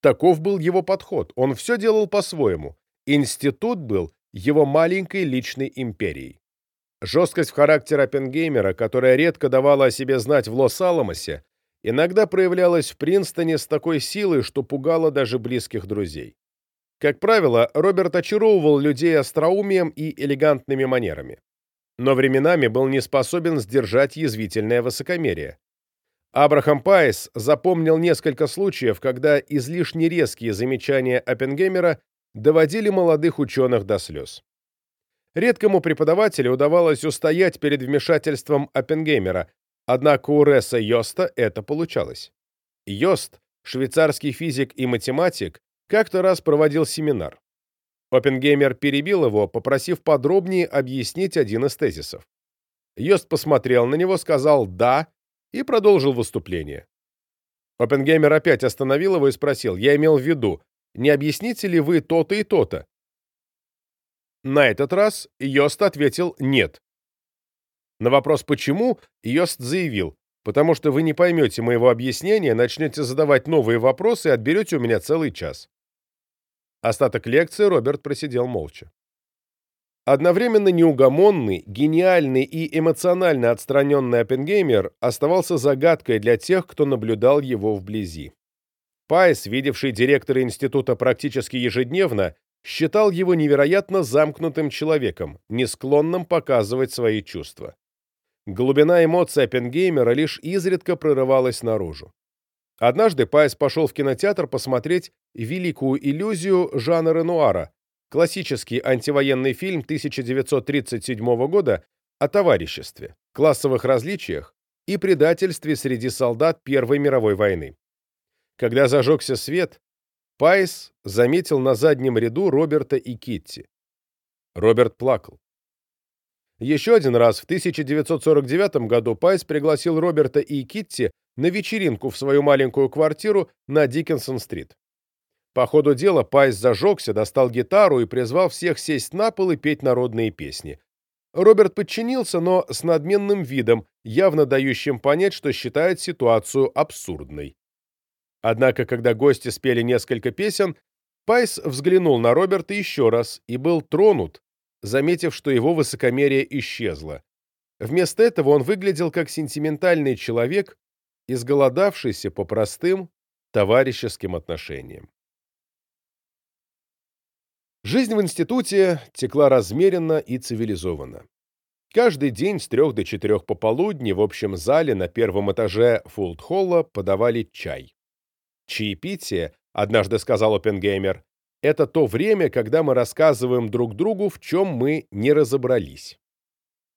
Таков был его подход, он все делал по-своему. Институт был его маленькой личной империей. Жесткость в характере Оппенгеймера, которая редко давала о себе знать в Лос-Аламосе, иногда проявлялась в Принстоне с такой силой, что пугала даже близких друзей. Как правило, Роберт очаровывал людей остроумием и элегантными манерами. Но временами был не способен сдержать язвительное высокомерие. Абрахам Пайс запомнил несколько случаев, когда излишне резкие замечания Оппенгеймера доводили молодых ученых до слез. Редкому преподавателю удавалось устоять перед вмешательством Оппенгеймера, однако у Ресса Йоста это получалось. Йост, швейцарский физик и математик, как-то раз проводил семинар. Оппенгеймер перебил его, попросив подробнее объяснить один из тезисов. Йост посмотрел на него, сказал «да» и продолжил выступление. Оппенгеймер опять остановил его и спросил «я имел в виду, не объясните ли вы то-то и то-то?» На этот раз Йост ответил «нет». На вопрос «почему?» Йост заявил «потому что вы не поймете моего объяснения, начнете задавать новые вопросы и отберете у меня целый час». Остаток лекции Роберт просидел молча. Одновременно неугомонный, гениальный и эмоционально отстраненный Оппенгеймер оставался загадкой для тех, кто наблюдал его вблизи. Пайс, видевший директора института практически ежедневно, считал его невероятно замкнутым человеком, не склонным показывать свои чувства. Глубина эмоций Оппенгеймера лишь изредка прорывалась наружу. Однажды Пайс пошел в кинотеатр посмотреть «Великую иллюзию» Жана Ренуара, классический антивоенный фильм 1937 года о товариществе, классовых различиях и предательстве среди солдат Первой мировой войны. Когда зажегся свет, Пайс заметил на заднем ряду Роберта и Китти. Роберт плакал. Еще один раз в 1949 году Пайс пригласил Роберта и Китти на вечеринку в свою маленькую квартиру на Диккенсон-стрит. По ходу дела Пайс зажегся, достал гитару и призвал всех сесть на пол и петь народные песни. Роберт подчинился, но с надменным видом, явно дающим понять, что считает ситуацию абсурдной. Однако, когда гости спели несколько песен, Пайс взглянул на Роберта еще раз и был тронут, заметив, что его высокомерие исчезло. Вместо этого он выглядел как сентиментальный человек, изголодавшийся по простым товарищеским отношениям. Жизнь в институте текла размеренно и цивилизованно. Каждый день с трех до четырех пополудни в общем зале на первом этаже Фулд-холла подавали чай. Чаепитие, однажды сказал Оппенгеймер, это то время, когда мы рассказываем друг другу, в чем мы не разобрались.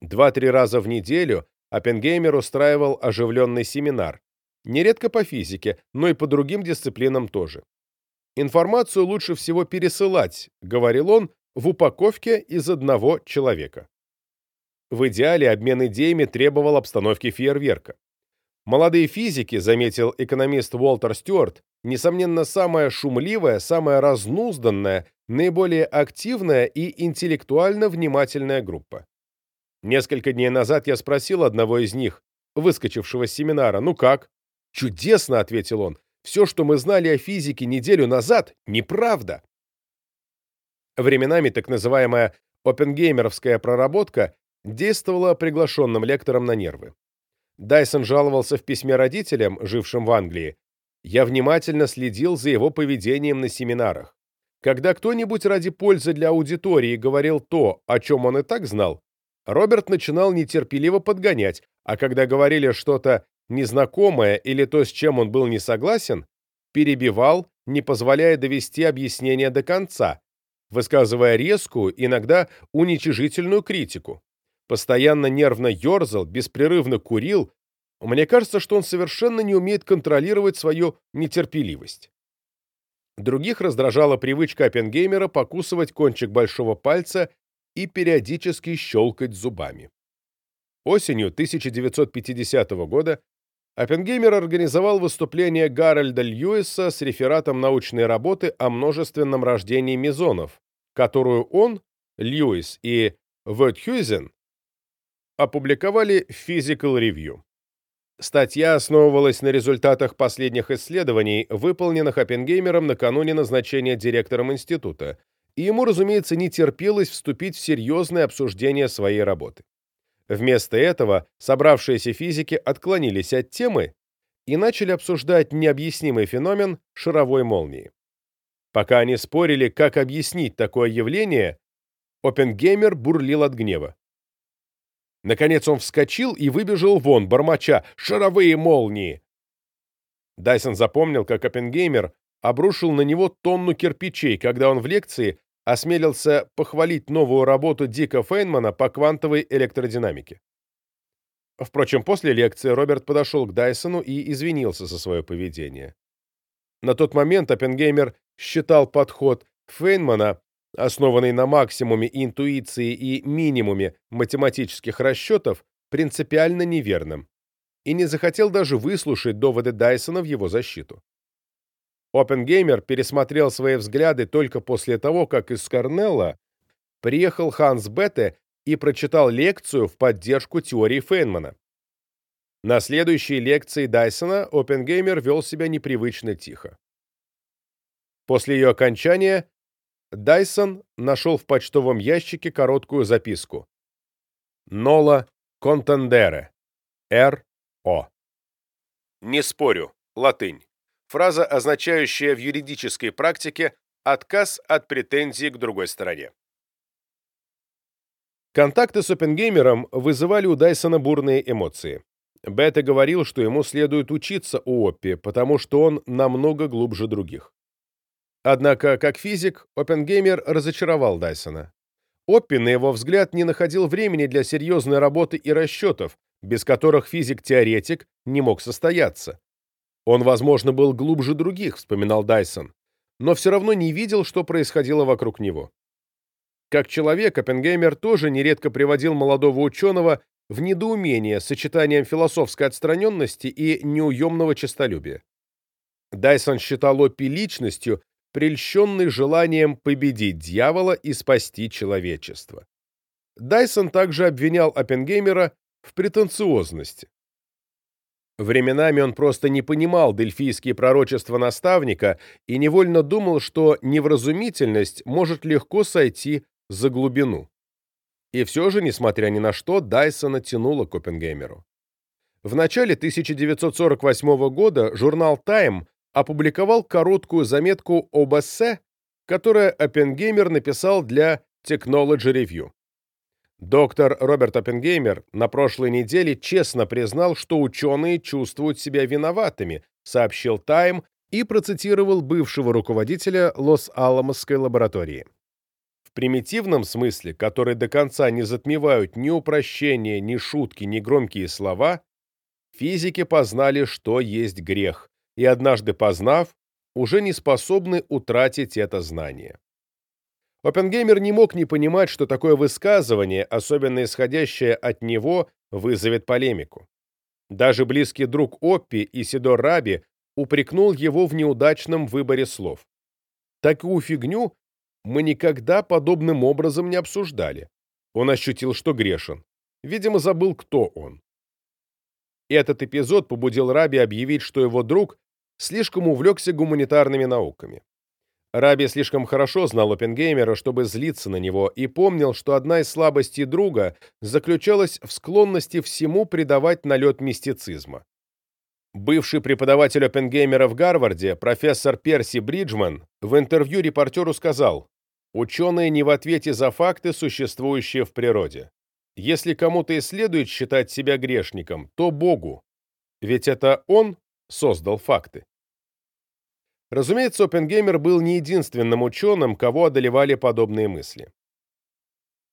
Два-три раза в неделю Оппенгеймер устраивал оживленный семинар, нередко по физике, но и по другим дисциплинам тоже. Информацию лучше всего пересылать, говорил он, в упаковке из одного человека. В идеале обмен идеями требовал обстановки фейерверка. Молодые физики, заметил экономист Уолтер Стюарт, несомненно, самая шумливая, самая разнузданная, наиболее активная и интеллектуально внимательная группа. Несколько дней назад я спросил одного из них, выскочившего с семинара, «Ну как?» «Чудесно», — ответил он, «все, что мы знали о физике неделю назад, неправда». Временами так называемая опенгеймеровская проработка действовала приглашенным лекторам на нервы. Дайсон жаловался в письме родителям, жившим в Англии. «Я внимательно следил за его поведением на семинарах. Когда кто-нибудь ради пользы для аудитории говорил то, о чем он и так знал, Роберт начинал нетерпеливо подгонять, а когда говорили что-то незнакомое или то, с чем он был не согласен, перебивал, не позволяя довести объяснение до конца, высказывая резкую, иногда уничижительную критику. Постоянно нервно ерзал, беспрерывно курил. Мне кажется, что он совершенно не умеет контролировать свою нетерпеливость. Других раздражала привычка Оппенгеймера покусывать кончик большого пальца и периодически щелкать зубами. Осенью 1950 года Оппенгеймер организовал выступление Гарольда Льюиса с рефератом научной работы о множественном рождении мезонов, которую он, Льюис и Вертхюзен опубликовали в Physical Review. Статья основывалась на результатах последних исследований, выполненных Оппенгеймером накануне назначения директором института, и ему, разумеется, не терпелось вступить в серьезное обсуждение своей работы. Вместо этого собравшиеся физики отклонились от темы и начали обсуждать необъяснимый феномен шаровой молнии. Пока они спорили, как объяснить такое явление, Оппенгеймер бурлил от гнева. Наконец он вскочил и выбежал вон, бормоча «Шаровые молнии!». Дайсон запомнил, как Оппенгеймер обрушил на него тонну кирпичей, когда он в лекции осмелился похвалить новую работу Дика Фейнмана по квантовой электродинамике. Впрочем, после лекции Роберт подошел к Дайсону и извинился за свое поведение. На тот момент Оппенгеймер считал подход Фейнмана основанный на максимуме интуиции и минимуме математических расчетов, принципиально неверным, и не захотел даже выслушать доводы Дайсона в его защиту. Оппенгеймер пересмотрел свои взгляды только после того, как из Корнелла приехал Ханс Бетте и прочитал лекцию в поддержку теории Фейнмана. На следующей лекции Дайсона Оппенгеймер вел себя непривычно тихо. После ее окончания Дайсон нашел в почтовом ящике короткую записку. Нола Контендере. Р.О. Не спорю. Латынь. Фраза, означающая в юридической практике отказ от претензий к другой стороне. Контакты с Оппенгеймером вызывали у Дайсона бурные эмоции. Бетта говорил, что ему следует учиться у Оппи, потому что он намного глубже других. Однако, как физик, Оппенгеймер разочаровал Дайсона. Оппи, на его взгляд, не находил времени для серьезной работы и расчетов, без которых физик-теоретик не мог состояться. Он, возможно, был глубже других, вспоминал Дайсон, но все равно не видел, что происходило вокруг него. Как человек, Оппенгеймер тоже нередко приводил молодого ученого в недоумение сочетанием философской отстраненности и неуемного честолюбия. Дайсон считал Оппи личностью, прельщенный желанием победить дьявола и спасти человечество. Дайсон также обвинял Оппенгеймера в претенциозности. Временами он просто не понимал дельфийские пророчества наставника и невольно думал, что невразумительность может легко сойти за глубину. И все же, несмотря ни на что, Дайсона тянуло к Оппенгеймеру. В начале 1948 года журнал Time опубликовал короткую заметку об эссе, которое Оппенгеймер написал для Technology Review. Доктор Роберт Оппенгеймер на прошлой неделе честно признал, что ученые чувствуют себя виноватыми, сообщил Time и процитировал бывшего руководителя Лос-Аламосской лаборатории. В примитивном смысле, который до конца не затмевают ни упрощения, ни шутки, ни громкие слова, физики познали, что есть грех, и, однажды познав, уже не способны утратить это знание. Оппенгеймер не мог не понимать, что такое высказывание, особенно исходящее от него, вызовет полемику. Даже близкий друг Оппи Исидор Раби упрекнул его в неудачном выборе слов. Такую фигню мы никогда подобным образом не обсуждали. Он ощутил, что грешен. Видимо, забыл, кто он. Этот эпизод побудил Раби объявить, что его друг слишком увлекся гуманитарными науками. Раби слишком хорошо знал Оппенгеймера, чтобы злиться на него, и помнил, что одна из слабостей друга заключалась в склонности всему придавать налет мистицизма. Бывший преподаватель Оппенгеймера в Гарварде, профессор Перси Бриджман, в интервью репортеру сказал, «Ученые не в ответе за факты, существующие в природе. Если кому-то и следует считать себя грешником, то Богу, ведь это Он создал факты. Разумеется, Оппенгеймер был не единственным ученым, кого одолевали подобные мысли.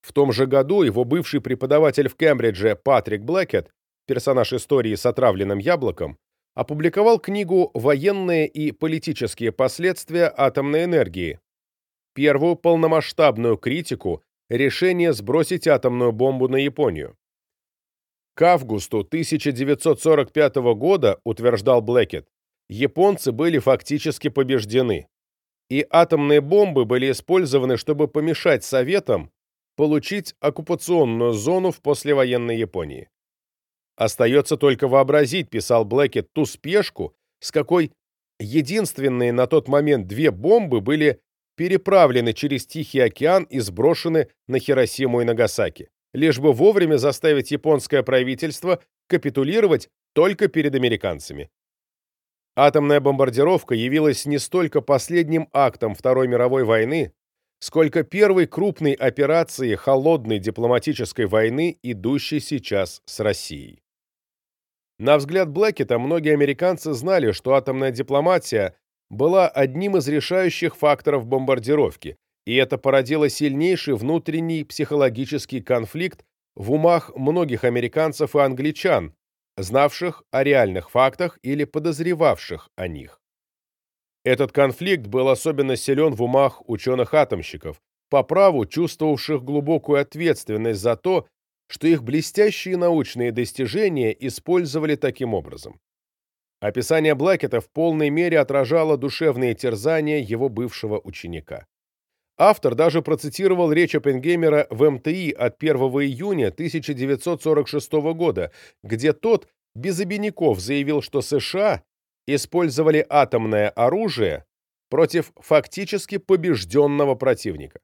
В том же году его бывший преподаватель в Кембридже Патрик Блэкет, персонаж истории с отравленным яблоком, опубликовал книгу «Военные и политические последствия атомной энергии», первую полномасштабную критику решения сбросить атомную бомбу на Японию. К августу 1945 года, утверждал Блэкет, японцы были фактически побеждены, и атомные бомбы были использованы, чтобы помешать Советам получить оккупационную зону в послевоенной Японии. Остается только вообразить, писал Блэкет, ту спешку, с какой единственные на тот момент две бомбы были переправлены через Тихий океан и сброшены на Хиросиму и Нагасаки, лишь бы вовремя заставить японское правительство капитулировать только перед американцами. Атомная бомбардировка явилась не столько последним актом Второй мировой войны, сколько первой крупной операцией холодной дипломатической войны, идущей сейчас с Россией. На взгляд Блэкета, многие американцы знали, что атомная дипломатия была одним из решающих факторов бомбардировки, и это породило сильнейший внутренний психологический конфликт в умах многих американцев и англичан, знавших о реальных фактах или подозревавших о них. Этот конфликт был особенно силен в умах ученых-атомщиков, по праву чувствовавших глубокую ответственность за то, что их блестящие научные достижения использовали таким образом. Описание Блэкета в полной мере отражало душевные терзания его бывшего ученика. Автор даже процитировал речь Оппенгеймера в МТИ от 1 июня 1946 года, где тот без обиняков заявил, что США использовали атомное оружие против фактически побежденного противника.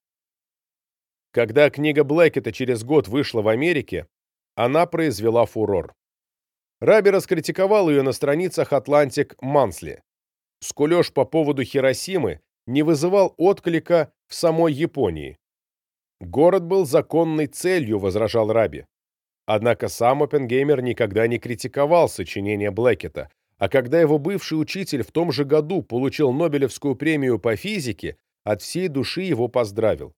Когда книга Блэкета через год вышла в Америке, она произвела фурор. Раби раскритиковал ее на страницах Atlantic Monthly. Скулеж по поводу Хиросимы не вызывал отклика в самой Японии. Город был законной целью, возражал Раби. Однако сам Оппенгеймер никогда не критиковал сочинения Блэкета, а когда его бывший учитель в том же году получил Нобелевскую премию по физике, от всей души его поздравил.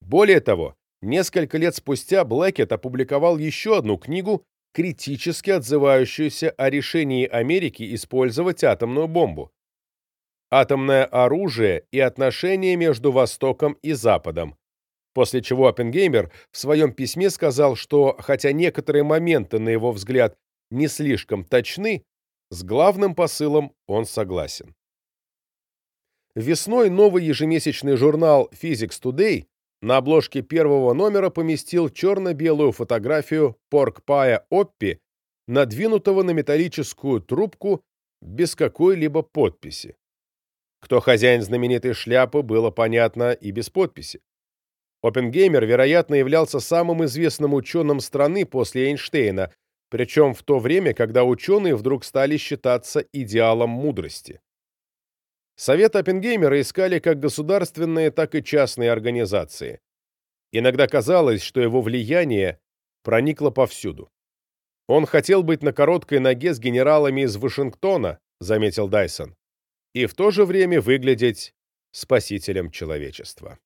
Более того, несколько лет спустя Блэкет опубликовал еще одну книгу, критически отзывающуюся о решении Америки использовать атомную бомбу. «Атомное оружие и отношения между Востоком и Западом», после чего Оппенгеймер в своем письме сказал, что, хотя некоторые моменты, на его взгляд, не слишком точны, с главным посылом он согласен. Весной новый ежемесячный журнал Physics Today на обложке первого номера поместил черно-белую фотографию порк-пая Оппи, надвинутого на металлическую трубку без какой-либо подписи. Кто хозяин знаменитой шляпы, было понятно и без подписи. Оппенгеймер, вероятно, являлся самым известным ученым страны после Эйнштейна, причем в то время, когда ученые вдруг стали считаться идеалом мудрости. Совет Оппенгеймера искали как государственные, так и частные организации. Иногда казалось, что его влияние проникло повсюду. Он хотел быть на короткой ноге с генералами из Вашингтона, заметил Дайсон, и в то же время выглядеть спасителем человечества.